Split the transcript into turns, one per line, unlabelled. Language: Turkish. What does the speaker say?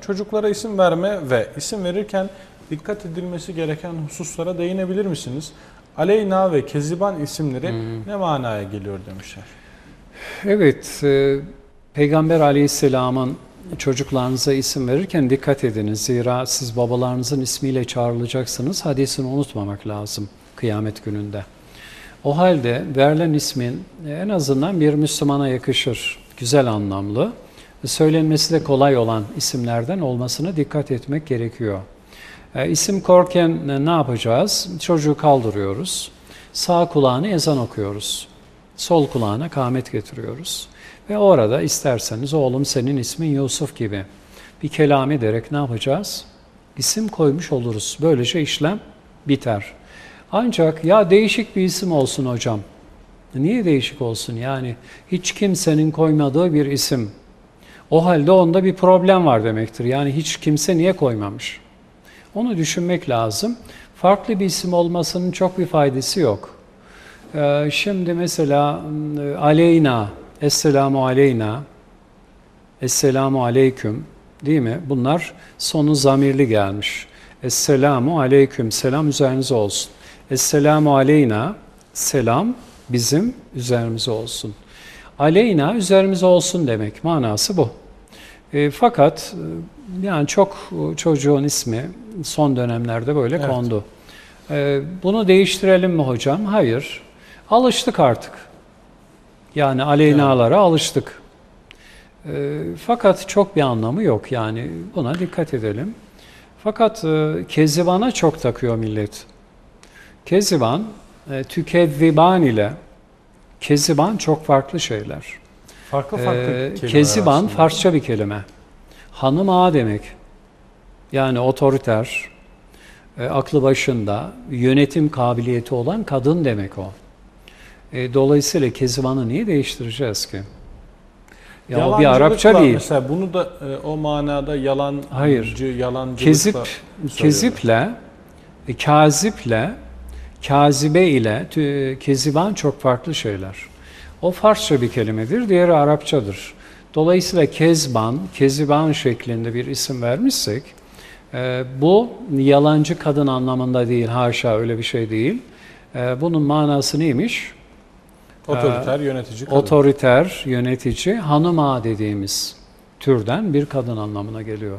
Çocuklara isim verme ve isim verirken dikkat edilmesi gereken hususlara değinebilir misiniz? Aleyna ve Keziban isimleri ne manaya geliyor demişler.
Evet, e, Peygamber aleyhisselamın çocuklarınıza isim verirken dikkat ediniz. Zira siz babalarınızın ismiyle çağrılacaksınız. Hadisini unutmamak lazım kıyamet gününde. O halde verilen ismin en azından bir Müslümana yakışır, güzel anlamlı, söylenmesi de kolay olan isimlerden olmasına dikkat etmek gerekiyor. E, isim korken e, ne yapacağız? Çocuğu kaldırıyoruz. Sağ kulağını ezan okuyoruz. Sol kulağına kâmet getiriyoruz. Ve orada isterseniz oğlum senin ismin Yusuf gibi bir kelam ederek ne yapacağız? İsim koymuş oluruz. Böylece işlem biter. Ancak ya değişik bir isim olsun hocam. Niye değişik olsun? Yani hiç kimsenin koymadığı bir isim. O halde onda bir problem var demektir. Yani hiç kimse niye koymamış? Onu düşünmek lazım. Farklı bir isim olmasının çok bir faydası yok. Ee, Şimdi mesela m, Aleyna, Esselamu Aleyna, Esselamu Aleyküm değil mi? Bunlar sonu zamirli gelmiş. Esselamu Aleyküm, selam üzerinize olsun. Esselamu Aleyna, selam bizim üzerimize olsun. Aleyna üzerimize olsun demek manası bu. E, fakat e, yani çok e, çocuğun ismi son dönemlerde böyle
Evet.
kondu. E, bunu değiştirelim mi hocam? Hayır. Alıştık artık. Yani aleynalara alıştık. E, fakat çok bir anlamı yok yani buna dikkat edelim. Fakat e, keziban'a çok takıyor millet. Keziban, e, tükezziban ile keziban çok farklı şeyler.
Farklı farklı
Ee,
kelimeler
Keziban
aslında.
Farsça bir kelime. Hanım ağa demek. Yani otoriter, e, aklı başında, yönetim kabiliyeti olan kadın demek o. E, dolayısıyla Keziban'ı niye değiştireceğiz ki? Ya o bir
Yalancılık
Arapça değil.
Mesela bunu da e, o manada yalancı,
Hayır.
yalancılık
Kezip, keziple, e, kaziple, kazibe ile keziban çok farklı şeyler. O Farsça bir kelimedir, diğeri Arapçadır. Dolayısıyla kezban, keziban şeklinde bir isim vermişsek, e, bu yalancı kadın anlamında değil, haşa öyle bir şey değil. E, bunun manası neymiş?
Otoriter yönetici kadın.
Otoriter, yönetici, hanım ağa dediğimiz türden bir kadın anlamına geliyor.